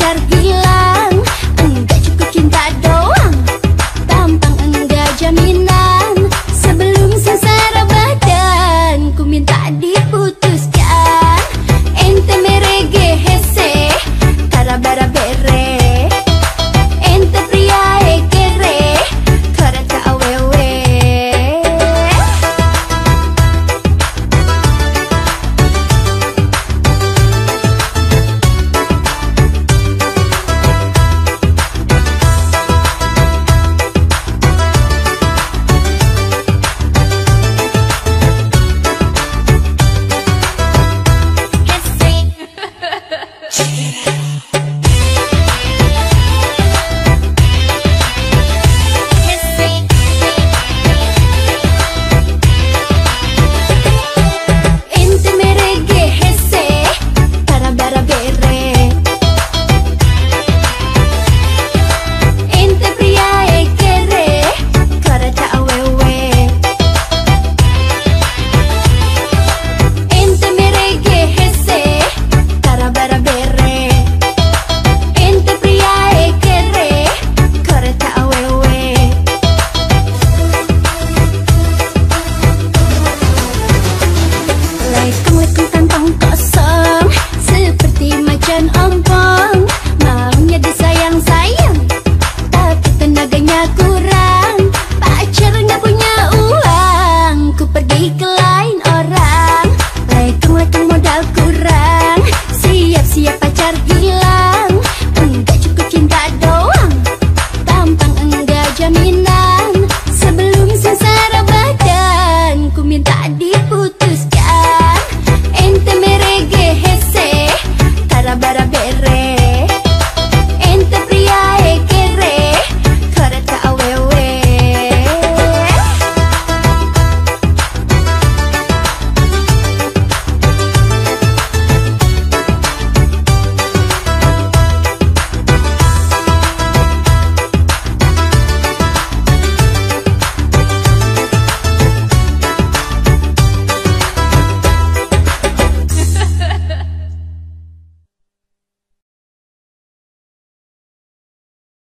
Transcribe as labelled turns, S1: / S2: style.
S1: pacar gila